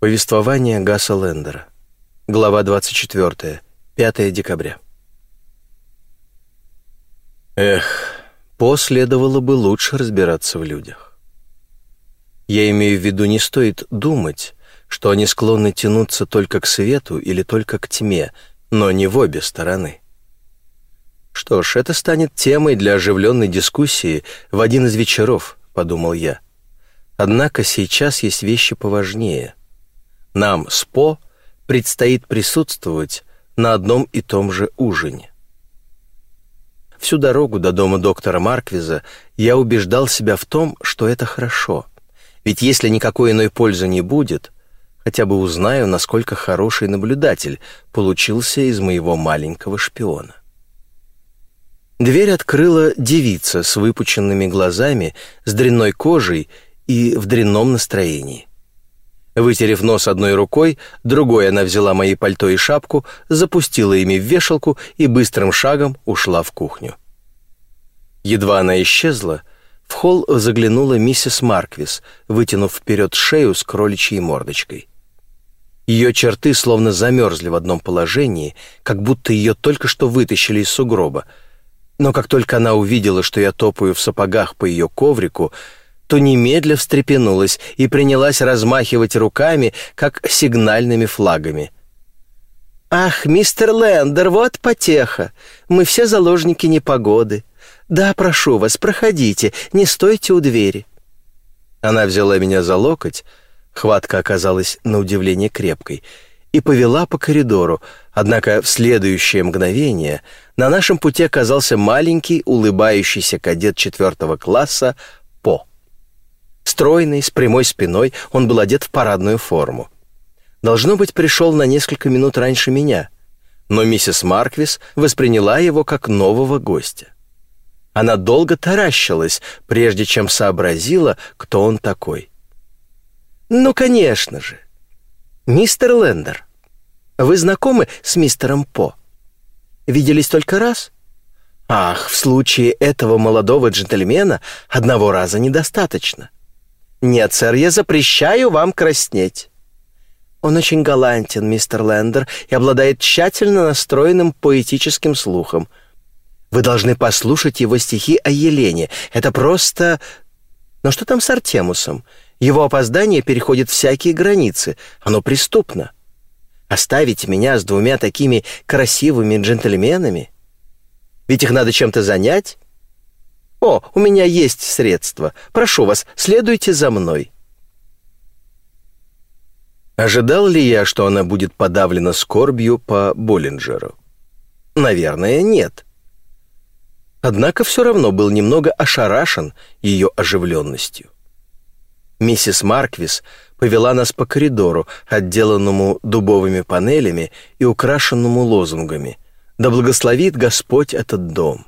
Повествование Гасса Лендера. Глава 24. 5 декабря. Эх, последовало бы лучше разбираться в людях. Я имею в виду, не стоит думать, что они склонны тянуться только к свету или только к тьме, но не в обе стороны. Что ж, это станет темой для оживленной дискуссии в один из вечеров, подумал я. Однако сейчас есть вещи поважнее — нам с По предстоит присутствовать на одном и том же ужине. Всю дорогу до дома доктора Марквиза я убеждал себя в том, что это хорошо. Ведь если никакой иной пользы не будет, хотя бы узнаю, насколько хороший наблюдатель получился из моего маленького шпиона. Дверь открыла девица с выпученными глазами, с дрянной кожей и в дрянном настроении. Вытерев нос одной рукой, другой она взяла мои пальто и шапку, запустила ими в вешалку и быстрым шагом ушла в кухню. Едва она исчезла, в холл заглянула миссис Марквис, вытянув вперед шею с кроличьей мордочкой. Ее черты словно замерзли в одном положении, как будто ее только что вытащили из сугроба. Но как только она увидела, что я топаю в сапогах по ее коврику, то немедля встрепенулась и принялась размахивать руками, как сигнальными флагами. «Ах, мистер Лендер, вот потеха! Мы все заложники непогоды. Да, прошу вас, проходите, не стойте у двери». Она взяла меня за локоть, хватка оказалась на удивление крепкой, и повела по коридору, однако в следующее мгновение на нашем пути оказался маленький улыбающийся кадет четвертого класса. Стройный, с прямой спиной, он был одет в парадную форму. Должно быть, пришел на несколько минут раньше меня, но миссис Марквис восприняла его как нового гостя. Она долго таращилась, прежде чем сообразила, кто он такой. «Ну, конечно же. Мистер Лендер, вы знакомы с мистером По? Виделись только раз?» «Ах, в случае этого молодого джентльмена одного раза недостаточно. «Нет, сэр, я запрещаю вам краснеть». Он очень галантен, мистер Лендер, и обладает тщательно настроенным поэтическим слухом. Вы должны послушать его стихи о Елене. Это просто... Но что там с Артемусом? Его опоздание переходит всякие границы. Оно преступно. Оставить меня с двумя такими красивыми джентльменами? Ведь их надо чем-то занять. «О, у меня есть средства. Прошу вас, следуйте за мной». Ожидал ли я, что она будет подавлена скорбью по Боллинджеру? Наверное, нет. Однако все равно был немного ошарашен ее оживленностью. Миссис Марквис повела нас по коридору, отделанному дубовыми панелями и украшенному лозунгами «Да благословит Господь этот дом»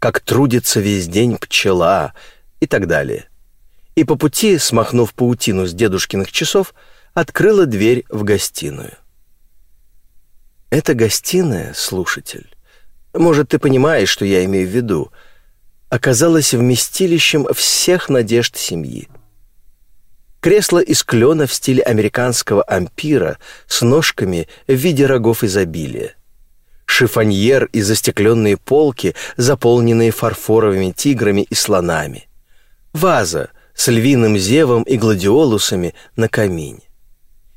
как трудится весь день пчела и так далее. И по пути, смахнув паутину с дедушкиных часов, открыла дверь в гостиную. Эта гостиная, слушатель, может, ты понимаешь, что я имею в виду, оказалась вместилищем всех надежд семьи. Кресло из клена в стиле американского ампира с ножками в виде рогов изобилия шифоньер и застекленные полки, заполненные фарфоровыми тиграми и слонами, ваза с львиным зевом и гладиолусами на камине.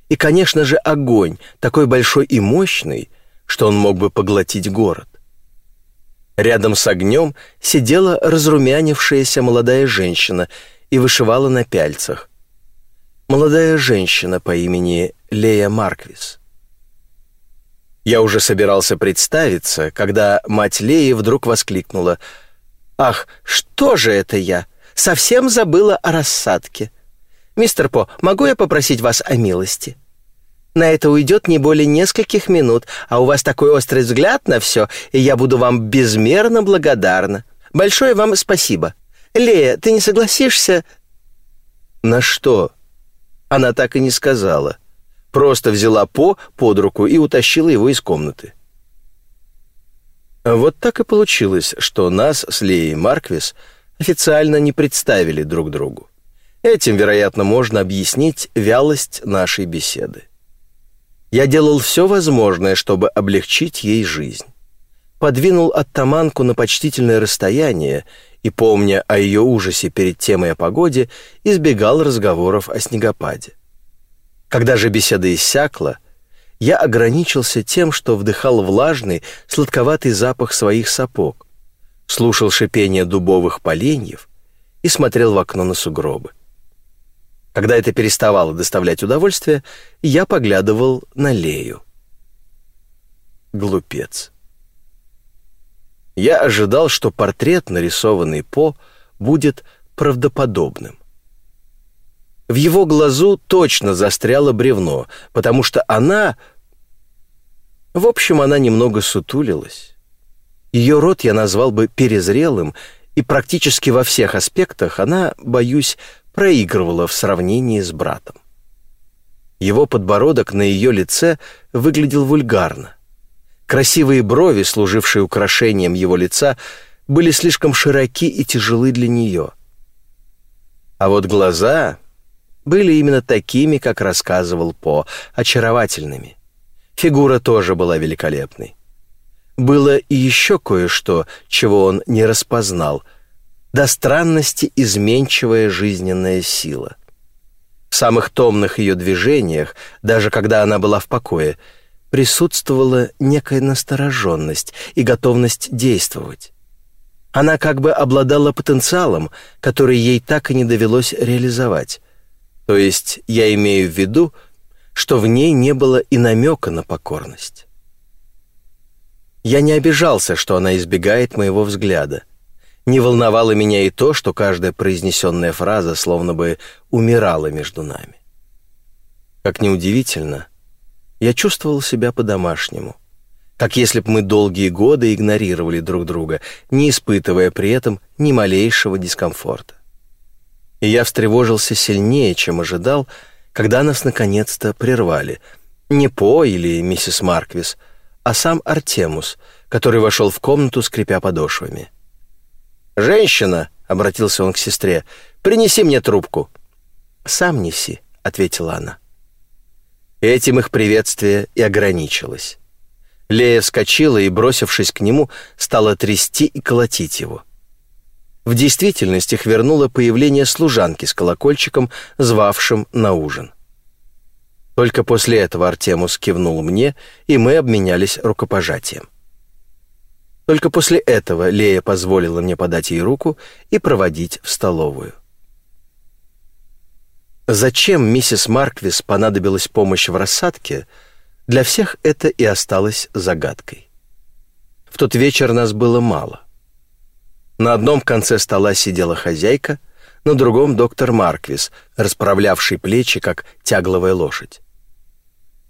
И, конечно же, огонь, такой большой и мощный, что он мог бы поглотить город. Рядом с огнем сидела разрумянившаяся молодая женщина и вышивала на пяльцах. Молодая женщина по имени Лея Марквис. Я уже собирался представиться, когда мать Леи вдруг воскликнула. «Ах, что же это я? Совсем забыла о рассадке. Мистер По, могу я попросить вас о милости?» На это уйдет не более нескольких минут, а у вас такой острый взгляд на все, и я буду вам безмерно благодарна. Большое вам спасибо. Лея, ты не согласишься?» «На что?» Она так и не сказала просто взяла По под руку и утащила его из комнаты. Вот так и получилось, что нас с Леей Марквис официально не представили друг другу. Этим, вероятно, можно объяснить вялость нашей беседы. Я делал все возможное, чтобы облегчить ей жизнь. Подвинул оттаманку на почтительное расстояние и, помня о ее ужасе перед темой о погоде, избегал разговоров о снегопаде. Когда же беседа иссякла, я ограничился тем, что вдыхал влажный, сладковатый запах своих сапог, слушал шипение дубовых поленьев и смотрел в окно на сугробы. Когда это переставало доставлять удовольствие, я поглядывал на Лею. Глупец. Я ожидал, что портрет, нарисованный По, будет правдоподобным. В его глазу точно застряло бревно, потому что она... В общем, она немного сутулилась. Ее рот я назвал бы перезрелым, и практически во всех аспектах она, боюсь, проигрывала в сравнении с братом. Его подбородок на ее лице выглядел вульгарно. Красивые брови, служившие украшением его лица, были слишком широки и тяжелы для нее. А вот глаза были именно такими, как рассказывал По, очаровательными. Фигура тоже была великолепной. Было и еще кое-что, чего он не распознал, до странности изменчивая жизненная сила. В самых томных ее движениях, даже когда она была в покое, присутствовала некая настороженность и готовность действовать. Она как бы обладала потенциалом, который ей так и не довелось реализовать. То есть я имею в виду, что в ней не было и намека на покорность. Я не обижался, что она избегает моего взгляда — не волновало меня и то, что каждая произнесенная фраза словно бы умирала между нами. Как неудивительно, я чувствовал себя по-домашнему, как если бы мы долгие годы игнорировали друг друга, не испытывая при этом ни малейшего дискомфорта. И я встревожился сильнее, чем ожидал, когда нас наконец-то прервали. Не По или миссис Марквис, а сам Артемус, который вошел в комнату, скрипя подошвами. «Женщина», — обратился он к сестре, — «принеси мне трубку». «Сам неси», — ответила она. Этим их приветствие и ограничилось. Лея вскочила и, бросившись к нему, стала трясти и колотить его. В действительности их вернуло появление служанки с колокольчиком, звавшим на ужин. Только после этого Артемус кивнул мне, и мы обменялись рукопожатием. Только после этого Лея позволила мне подать ей руку и проводить в столовую. Зачем миссис Марквис понадобилась помощь в рассадке, для всех это и осталось загадкой. В тот вечер нас было мало. На одном конце стола сидела хозяйка, на другом — доктор Марквис, расправлявший плечи, как тягловая лошадь.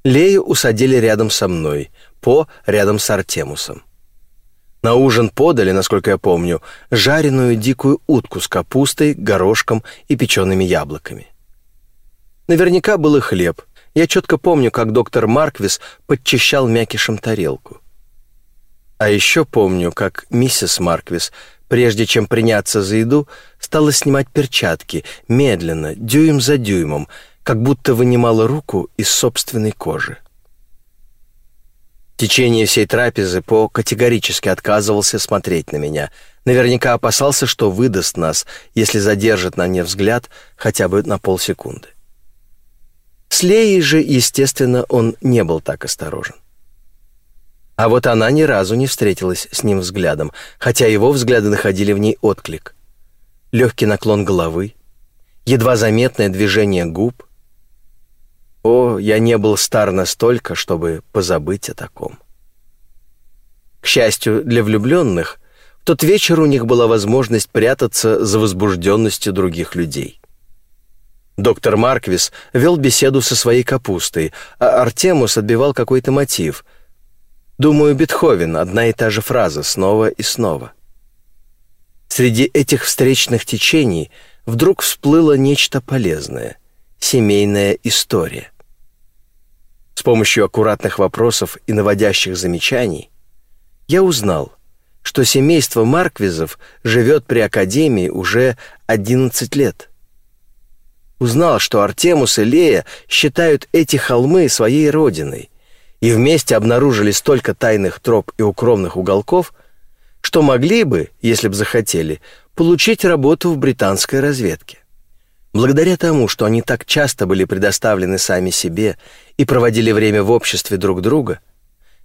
Лею усадили рядом со мной, По — рядом с Артемусом. На ужин подали, насколько я помню, жареную дикую утку с капустой, горошком и печеными яблоками. Наверняка был и хлеб. Я четко помню, как доктор Марквис подчищал мякишем тарелку. А еще помню, как миссис Марквис, прежде чем приняться за еду, стала снимать перчатки, медленно, дюйм за дюймом, как будто вынимала руку из собственной кожи. Течение всей трапезы По категорически отказывался смотреть на меня. Наверняка опасался, что выдаст нас, если задержит на мне взгляд хотя бы на полсекунды. С Леей же, естественно, он не был так осторожен. А вот она ни разу не встретилась с ним взглядом, хотя его взгляды находили в ней отклик. Легкий наклон головы, едва заметное движение губ — о, я не был стар настолько, чтобы позабыть о таком. К счастью для влюбленных, в тот вечер у них была возможность прятаться за возбужденностью других людей. Доктор Марквис вел беседу со своей капустой, а Артемус отбивал какой-то мотив. Думаю, Бетховен, одна и та же фраза, снова и снова. Среди этих встречных течений вдруг всплыло нечто полезное — семейная история. С помощью аккуратных вопросов и наводящих замечаний я узнал, что семейство Марквизов живет при Академии уже 11 лет. узнал, что Артемус и Лея считают эти холмы своей родиной и вместе обнаружили столько тайных троп и укромных уголков, что могли бы, если бы захотели, получить работу в британской разведке. Благодаря тому, что они так часто были предоставлены сами себе и проводили время в обществе друг друга,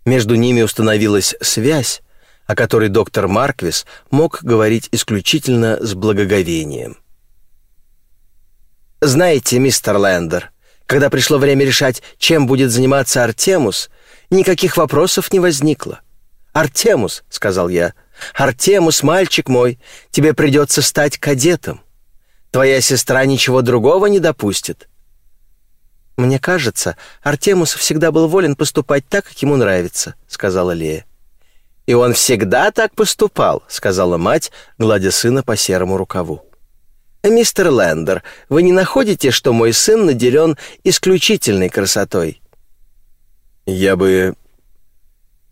между ними установилась связь, о которой доктор Марквис мог говорить исключительно с благоговением. «Знаете, мистер Лендер, когда пришло время решать, чем будет заниматься Артемус, никаких вопросов не возникло. «Артемус», — сказал я, — «Артемус, мальчик мой, тебе придется стать кадетом. Твоя сестра ничего другого не допустит». «Мне кажется, Артемус всегда был волен поступать так, как ему нравится», — сказала Лея. «И он всегда так поступал», — сказала мать, гладя сына по серому рукаву. «Мистер Лендер, вы не находите, что мой сын наделен исключительной красотой?» «Я бы...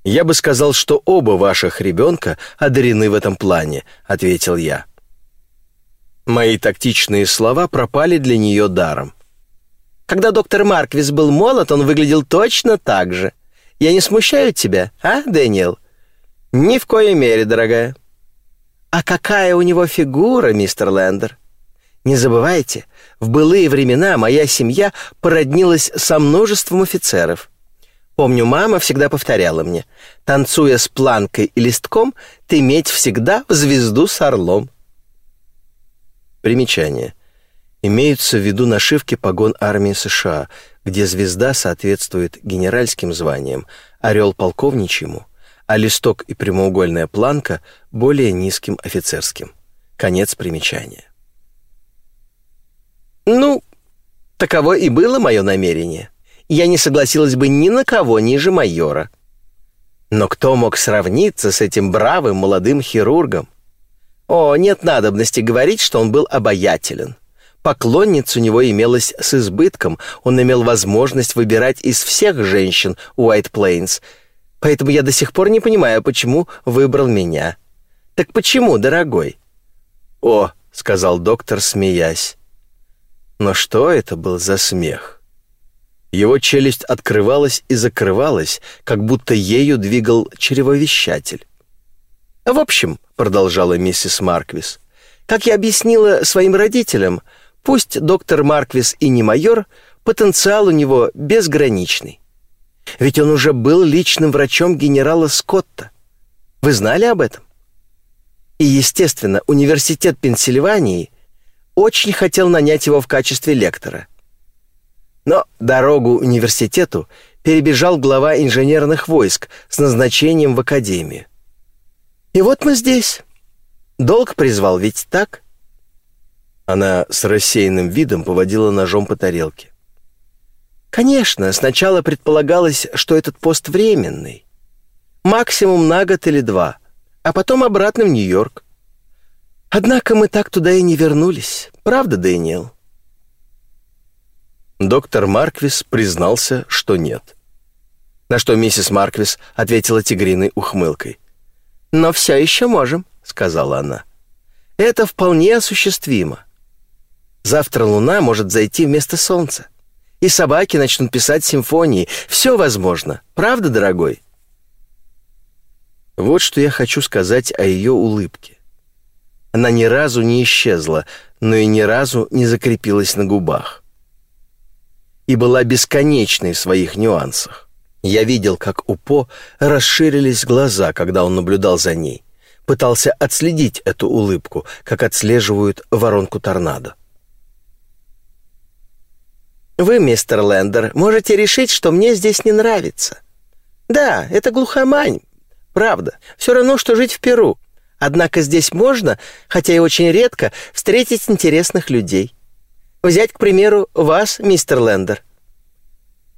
я бы сказал, что оба ваших ребенка одарены в этом плане», — ответил я. Мои тактичные слова пропали для нее даром. Когда доктор Марквис был молод, он выглядел точно так же. Я не смущаю тебя, а, Дэниел? Ни в коей мере, дорогая. А какая у него фигура, мистер Лендер? Не забывайте, в былые времена моя семья породнилась со множеством офицеров. Помню, мама всегда повторяла мне, танцуя с планкой и листком, ты медь всегда в звезду с орлом. Примечание. Имеются в виду нашивки погон армии США, где звезда соответствует генеральским званиям, орел полковничьему, а листок и прямоугольная планка более низким офицерским. Конец примечания. Ну, таково и было мое намерение. Я не согласилась бы ни на кого ниже майора. Но кто мог сравниться с этим бравым молодым хирургом? О, нет надобности говорить, что он был обаятелен. Поклонниц у него имелось с избытком, он имел возможность выбирать из всех женщин Уайт Плейнс, поэтому я до сих пор не понимаю, почему выбрал меня. Так почему, дорогой? О, сказал доктор, смеясь. Но что это был за смех? Его челюсть открывалась и закрывалась, как будто ею двигал чревовещатель. В общем, продолжала миссис Марквис. Как я объяснила своим родителям, пусть доктор Марквис и не майор, потенциал у него безграничный. Ведь он уже был личным врачом генерала Скотта. Вы знали об этом? И, естественно, университет Пенсильвании очень хотел нанять его в качестве лектора. Но дорогу университету перебежал глава инженерных войск с назначением в академию. И вот мы здесь. Долг призвал, ведь так? Она с рассеянным видом поводила ножом по тарелке. Конечно, сначала предполагалось, что этот пост временный. Максимум на год или два, а потом обратно в Нью-Йорк. Однако мы так туда и не вернулись. Правда, Дэниел? Доктор Марквис признался, что нет. На что миссис Марквис ответила тигриной ухмылкой. «Но все еще можем», — сказала она. «Это вполне осуществимо. Завтра луна может зайти вместо солнца, и собаки начнут писать симфонии. Все возможно. Правда, дорогой?» Вот что я хочу сказать о ее улыбке. Она ни разу не исчезла, но и ни разу не закрепилась на губах. И была бесконечной в своих нюансах. Я видел, как у По расширились глаза, когда он наблюдал за ней. Пытался отследить эту улыбку, как отслеживают воронку торнадо. «Вы, мистер Лендер, можете решить, что мне здесь не нравится. Да, это глухомань, правда. Все равно, что жить в Перу. Однако здесь можно, хотя и очень редко, встретить интересных людей. Взять, к примеру, вас, мистер Лендер.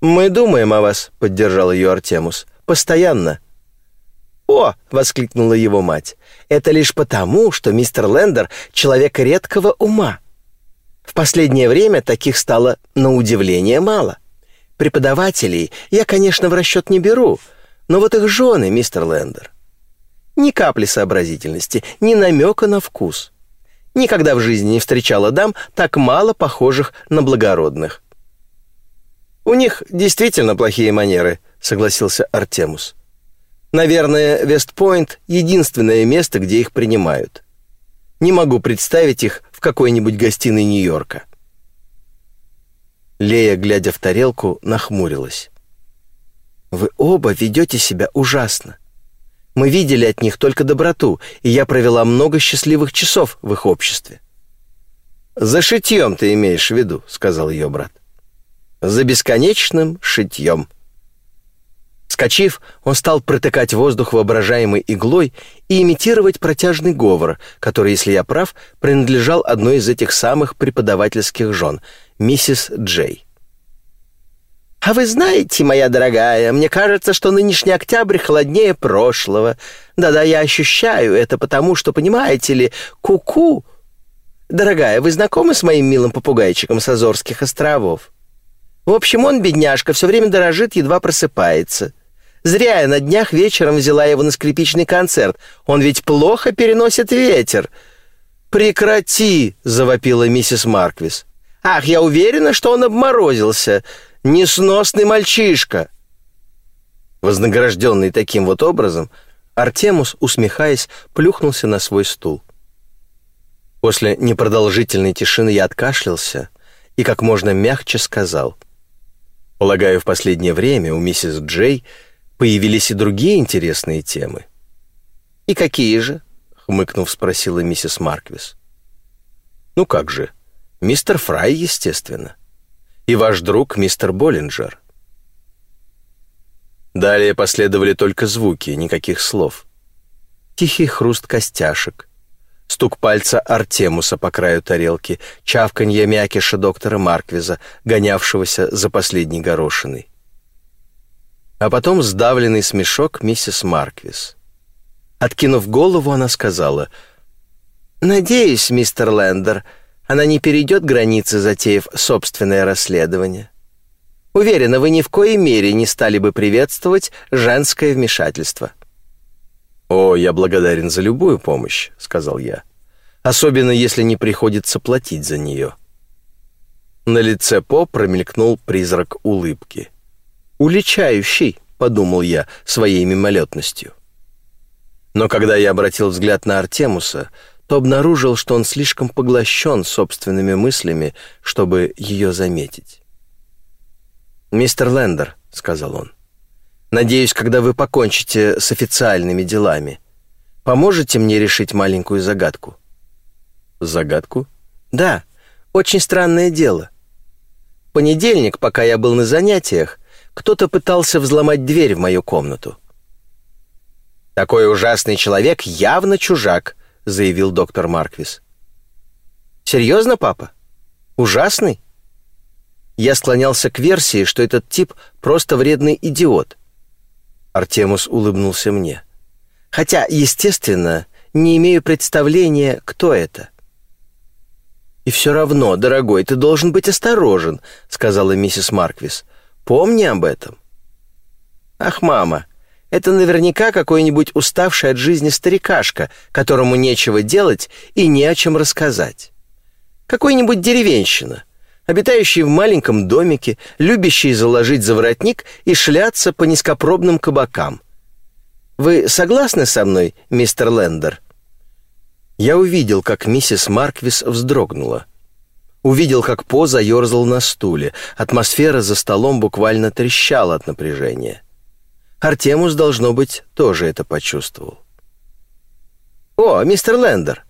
«Мы думаем о вас», — поддержал ее Артемус. «Постоянно». «О!» — воскликнула его мать. «Это лишь потому, что мистер Лендер — человек редкого ума. В последнее время таких стало, на удивление, мало. Преподавателей я, конечно, в расчет не беру, но вот их жены, мистер Лендер. Ни капли сообразительности, ни намека на вкус. Никогда в жизни не встречала дам, так мало похожих на благородных. «У них действительно плохие манеры», — согласился Артемус. «Наверное, Вестпойнт — единственное место, где их принимают. Не могу представить их в какой-нибудь гостиной Нью-Йорка». Лея, глядя в тарелку, нахмурилась. «Вы оба ведете себя ужасно. Мы видели от них только доброту, и я провела много счастливых часов в их обществе». «За шитьем ты имеешь в виду», — сказал ее брат. «За бесконечным шитьем». Скочив, он стал протыкать воздух воображаемой иглой и имитировать протяжный говор, который, если я прав, принадлежал одной из этих самых преподавательских жен, миссис Джей. «А вы знаете, моя дорогая, мне кажется, что нынешний октябрь холоднее прошлого. Да-да, я ощущаю это, потому что, понимаете ли, куку. -ку. Дорогая, вы знакомы с моим милым попугайчиком с Азорских островов? В общем, он, бедняжка, все время дорожит, едва просыпается. Зря я на днях вечером взяла его на скрипичный концерт. Он ведь плохо переносит ветер». «Прекрати!» — завопила миссис Марквис. «Ах, я уверена, что он обморозился. Несносный мальчишка!» Вознагражденный таким вот образом, Артемус, усмехаясь, плюхнулся на свой стул. После непродолжительной тишины я откашлялся и как можно мягче сказал. «Полагаю, в последнее время у миссис Джей появились и другие интересные темы». «И какие же?» — хмыкнув, спросила миссис Марквис. «Ну как же, мистер Фрай, естественно и ваш друг мистер Боллинджер». Далее последовали только звуки, никаких слов. Тихий хруст костяшек, стук пальца Артемуса по краю тарелки, чавканье мякиша доктора Марквиза, гонявшегося за последней горошиной. А потом сдавленный смешок миссис Марквиз. Откинув голову, она сказала, «Надеюсь, мистер Лендер, — она не перейдет границы, затеяв собственное расследование. Уверена, вы ни в коей мере не стали бы приветствовать женское вмешательство. «О, я благодарен за любую помощь», — сказал я. «Особенно, если не приходится платить за нее». На лице По промелькнул призрак улыбки. «Уличающий», — подумал я своей мимолетностью. Но когда я обратил взгляд на Артемуса, то обнаружил, что он слишком поглощен собственными мыслями, чтобы ее заметить. «Мистер Лендер», — сказал он, — «надеюсь, когда вы покончите с официальными делами, поможете мне решить маленькую загадку?» «Загадку?» «Да, очень странное дело. В понедельник, пока я был на занятиях, кто-то пытался взломать дверь в мою комнату. Такой ужасный человек явно чужак, заявил доктор Марквис. «Серьезно, папа? Ужасный?» Я склонялся к версии, что этот тип просто вредный идиот. Артемус улыбнулся мне. Хотя, естественно, не имею представления, кто это. «И все равно, дорогой, ты должен быть осторожен», — сказала миссис Марквис. «Помни об этом». «Ах, мама, это наверняка какой-нибудь уставший от жизни старикашка, которому нечего делать и не о чем рассказать. Какой-нибудь деревенщина, обитающий в маленьком домике, любящий заложить заворотник и шляться по низкопробным кабакам. Вы согласны со мной, мистер Лендер? Я увидел, как миссис Марквис вздрогнула. Увидел, как По заерзал на стуле. Атмосфера за столом буквально трещала от напряжения. Артемус, должно быть, тоже это почувствовал. «О, мистер Лендер,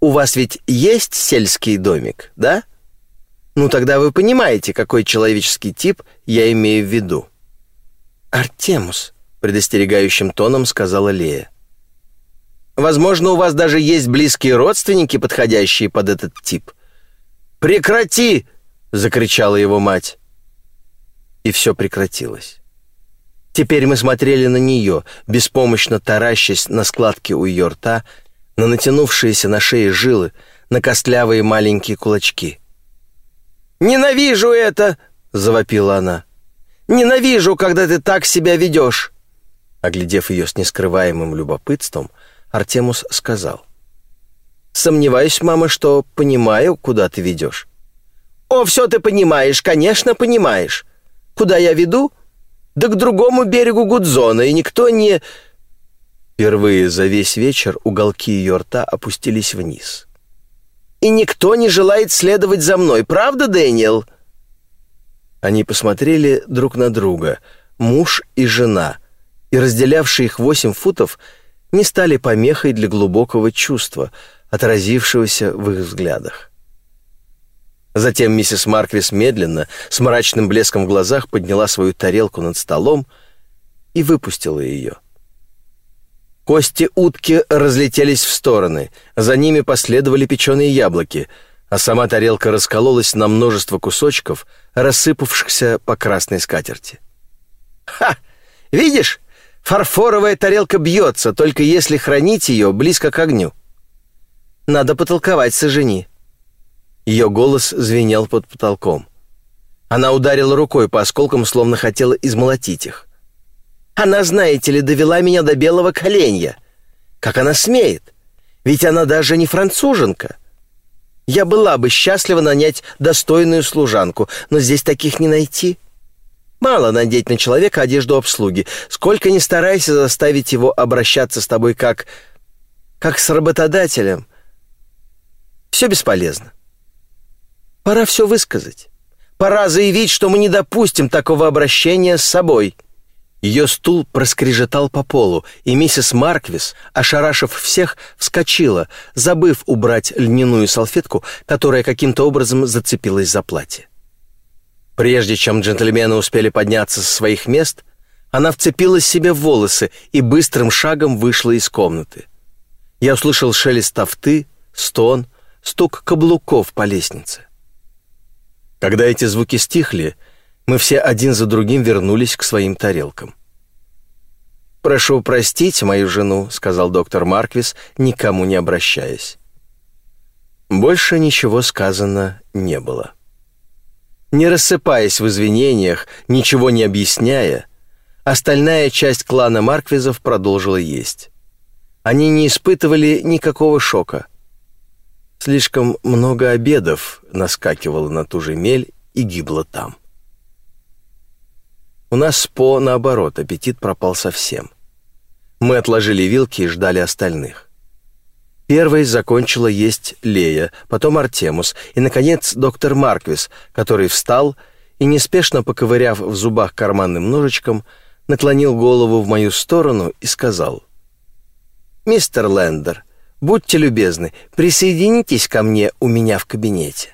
у вас ведь есть сельский домик, да? Ну тогда вы понимаете, какой человеческий тип я имею в виду». «Артемус», — предостерегающим тоном сказала Лея. «Возможно, у вас даже есть близкие родственники, подходящие под этот тип». «Прекрати!» — закричала его мать. И все прекратилось. Теперь мы смотрели на нее, беспомощно таращась на складки у ее рта, на натянувшиеся на шее жилы, на костлявые маленькие кулачки. «Ненавижу это!» — завопила она. «Ненавижу, когда ты так себя ведешь!» Оглядев ее с нескрываемым любопытством, Артемус сказал. Сомневаюсь, мама, что понимаю, куда ты ведешь». «О, все ты понимаешь, конечно, понимаешь. Куда я веду? Да к другому берегу Гудзона, и никто не...» Впервые за весь вечер уголки ее рта опустились вниз. «И никто не желает следовать за мной, правда, Дэниел?» Они посмотрели друг на друга, муж и жена, и разделявшие их восемь футов не стали помехой для глубокого чувства, отразившегося в их взглядах. Затем миссис Марквис медленно, с мрачным блеском в глазах, подняла свою тарелку над столом и выпустила ее. Кости утки разлетелись в стороны, за ними последовали печеные яблоки, а сама тарелка раскололась на множество кусочков, рассыпавшихся по красной скатерти. «Ха! Видишь, фарфоровая тарелка бьется, только если хранить ее близко к огню. Надо потолковать с жени». Ее голос звенел под потолком. Она ударила рукой по осколкам, словно хотела измолотить их. Она, знаете ли, довела меня до белого коленя. Как она смеет? Ведь она даже не француженка. Я была бы счастлива нанять достойную служанку, но здесь таких не найти. Мало надеть на человека одежду обслуги. Сколько ни старайся заставить его обращаться с тобой как... как с работодателем. Все бесполезно. Пора все высказать. Пора заявить, что мы не допустим такого обращения с собой. Ее стул проскрежетал по полу, и миссис Марквис, ошарашив всех, вскочила, забыв убрать льняную салфетку, которая каким-то образом зацепилась за платье. Прежде чем джентльмены успели подняться со своих мест, она вцепилась себе в волосы и быстрым шагом вышла из комнаты. Я услышал шелест тафты, стон, стук каблуков по лестнице. Когда эти звуки стихли, мы все один за другим вернулись к своим тарелкам. «Прошу простить мою жену», — сказал доктор Марквис, никому не обращаясь. Больше ничего сказано не было. Не рассыпаясь в извинениях, ничего не объясняя, остальная часть клана Марквизов продолжила есть. Они не испытывали никакого шока. Слишком много обедов наскакивало на ту же мель и гибло там. У нас по наоборот, аппетит пропал совсем. Мы отложили вилки и ждали остальных. Первой закончила есть Лея, потом Артемус и, наконец, доктор Марквис, который встал и, неспешно поковыряв в зубах карманным ножичком, наклонил голову в мою сторону и сказал «Мистер Лендер, будьте любезны, присоединитесь ко мне у меня в кабинете».